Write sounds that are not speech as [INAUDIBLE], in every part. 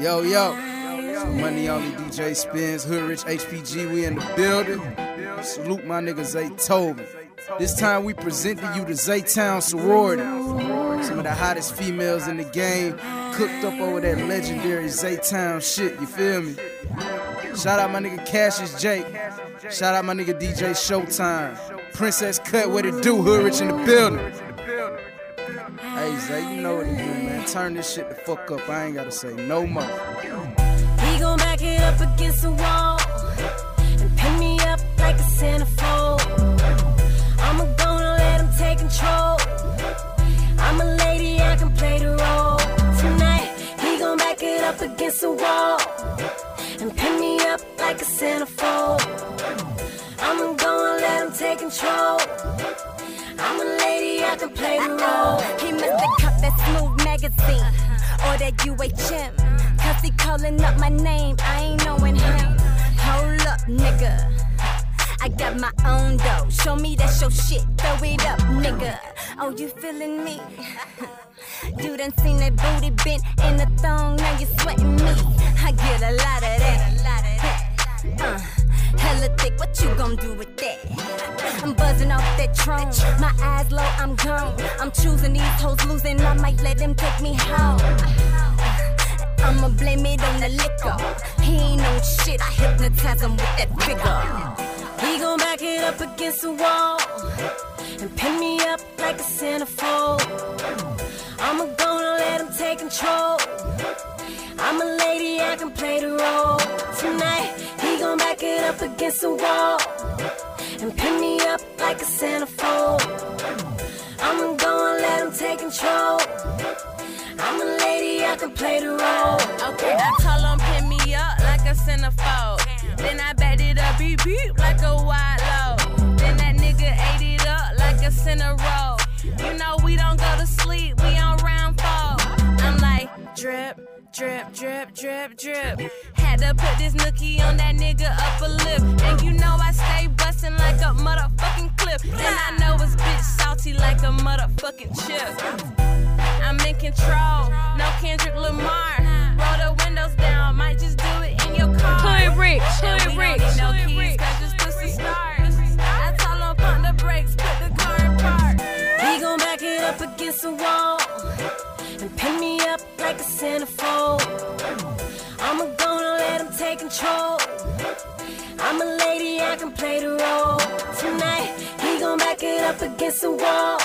Yo, yo. Money only DJ spins. Hood Rich HPG, we in the building. Salute my nigga Zaytoven. This time we present to you the Zaytown sorority. Some of the hottest females in the game cooked up over that legendary Zaytown shit, you feel me? Shout out my nigga Cassius Jay. Shout out my nigga DJ Showtime. Princess Cut, what it do? Hood Rich in the building. Hey Zay, you know what it do, man. Turn this shit the fuck up. I ain't gotta say no more. He gon' back it up against the wall and pin me up like a centerfold. I'ma gonna let him take control. I'm a lady, I can play the role. Tonight, he gon' back it up against the wall and pin me up like a centerfold. I'ma gonna let him take control. I'm a lady, I can play the role. Magazine or that UHM. Cause he calling up my name, I ain't knowing him. Hold up, nigga. I got my own dough. Show me that your shit. Throw it up, nigga. Oh, you feeling me? [LAUGHS] You done seen that booty bent in the thong, now you sweating me. I get a lot of that. Uh, what you gon' do with that? I'm buzzing off that tron. My eyes low, I'm gone. I'm choosing these hoes, losing. I might let them take me home. I'ma blame it on the liquor. He ain't no shit, I hypnotize him with that figure. He gon' back it up against the wall and pin me up like a centerfold. I'ma gonna let him take control. I'm a lady, I can play the role. Up against the wall and pin me up like a centerfold. I'ma gonna let him take control. I'm a lady, I can play the role. Okay, I told him pin me up like a centerfold. Then I backed it up, beep beep, like a wide low. Then that nigga ate it up like a center roll. You know we don't go to sleep, we on round four. I'm like drip, drip, drip, drip, drip. Had to put this nookie on that nigga upper lip, and you know I stay bustin' like a motherfucking clip. And I know it's bitch salty like a motherfucking chip. I'm in control, no Kendrick Lamar. Roll the windows down, might just do it in your car. Hood Rich, And Hood we Rich, no keys, Rich. pussy start. I told him pump the brakes, put the car in park. He gon' back it up against the wall and pin me up like a centerfold. I'ma him take control. I'm a lady, I can play the role. Tonight, he gon' back it up against the wall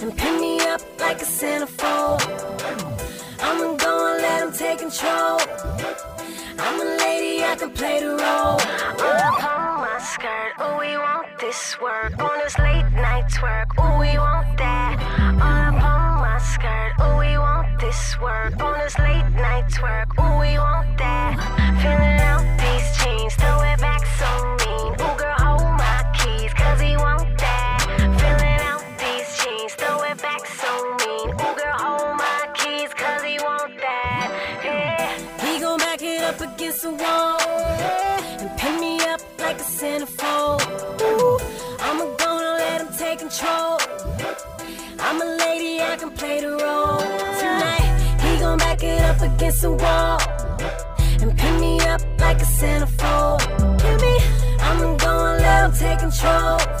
and pin me up like a centerfold. I'ma gonna let him take control. I'm a lady, I can play the role. My skirt, oh we want this work On this late night twerk, oh we want that All up on my skirt, oh we want this work On this late night twerk, against the wall and pin me up like a centerfold. Ooh, I'ma gonna let him take control. I'm a lady, I can play the role. Tonight, he gon' back it up against the wall and pin me up like a centerfold. Hear me? I'm gonna let him take control.